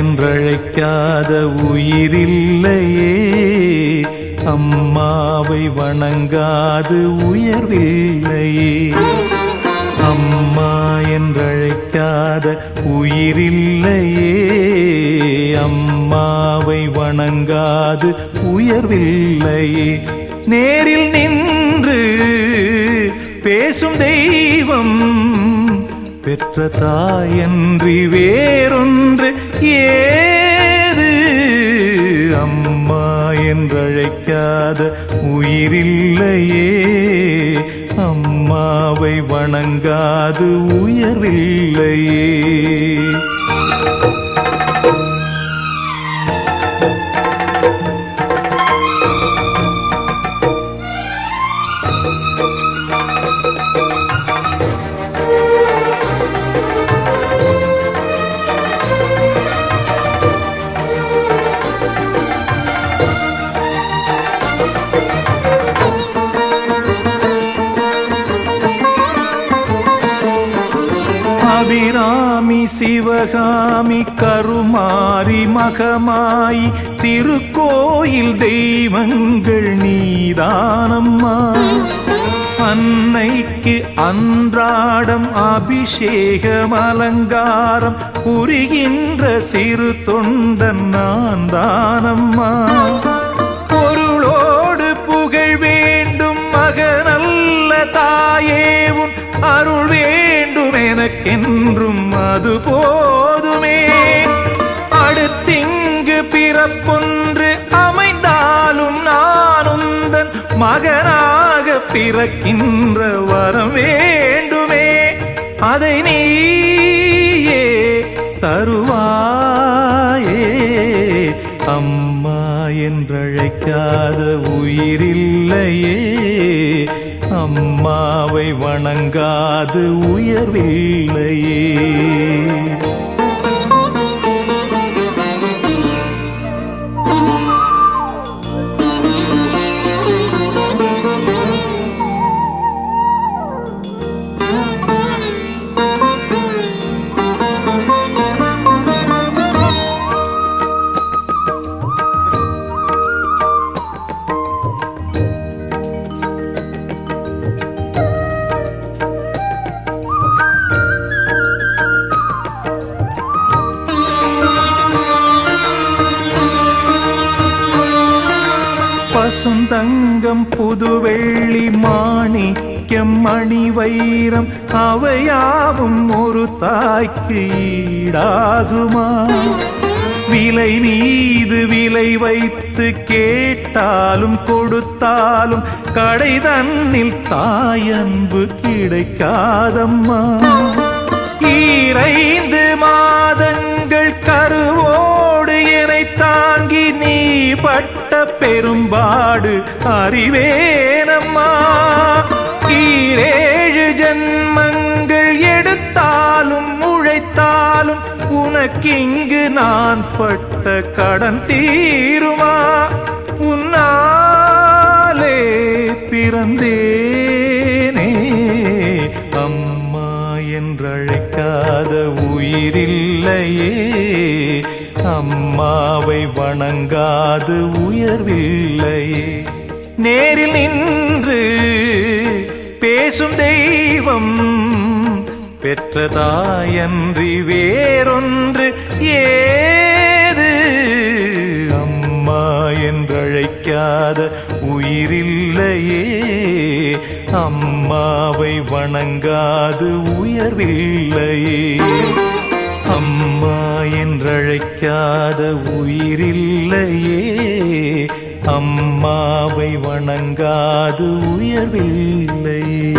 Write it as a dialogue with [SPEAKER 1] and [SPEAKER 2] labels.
[SPEAKER 1] என்றழைக்காத உயிரில்லையே. அம்மாவை வணங்காது உயர்வில்லையே. அம்மா என்றழைக்காத உயிரில்லையே. அம்மாவை வணங்காது உயர்வில்லையே. நேரில் நின்று பேசும் தெய்வம் பெற்ற தாயன்றி வேறொன்று ஏது? அம்மா என்றழைக்காத உயிரில்லையே. அம்மாவை வணங்காது உயர்வில்லையே. சிவகாமி கருமாரி மகமாய் திருக்கோயில் தெய்வங்கள் நீதானம்மா. அன்னைக்கு அன்றாடம் அபிஷேகம் அலங்காரம் புரிகின்ற சிறு தொண்டன் நான் தானம்மா பொருளோடு புகழ் வேண்டும் மகனல்ல தாயே உன் அருள் வேண்டும் எனக்கென்றும் அது போதுமே. அடுத்திங்கு பிறப்பொன்று அமைந்தாலும் நான் உந்தன் மகனாக பிறக்கின்ற வரம் வேண்டுமே. அதை நீயே தருவாயே. அம்மா என்றழைக்காத உயிரில்லையே. அம்மாவை வணங்காது உயர்வில்லையே. பசுந்தங்கம் புதுவெள்ளி மாணிக்கம் மணி வைரம் அவையாவும் ஒரு தாய்க்கு ஈடாகுமா? விலை மீது விலை வைத்து கேட்டாலும் கொடுத்தாலும் கடை தன்னில் தாயன்பு கிடைக்காதம்மா. ஈரைந்து மாதங்கள் கருவோடு என்னை தாங்கி நீ பட்ட பெரும்பாடு அறிவேனம்மா. ஈரேழு ஜன்மங்கள் எடுத்தாலும் உழைத்தாலும் உனக்கிங்கு நான் பட்ட கடன் தீருமா? உன்னாலே பிறந்தேனே. அம்மா என்றழைக்காத உயிரில்லையே. அம்மாவை வணங்காது உயர்வில்லையே நேரில் நின்று பேசும் தெய்வம் பெற்ற தாயன்றி வேறொன்று ஏது? அம்மா என்றழைக்காத உயிரில்லையே. அம்மாவை வணங்காது உயர்வில்லையே. என்றழைக்காத உயிரில்லையே. அம்மாவை வணங்காது உயர்வில்லையே.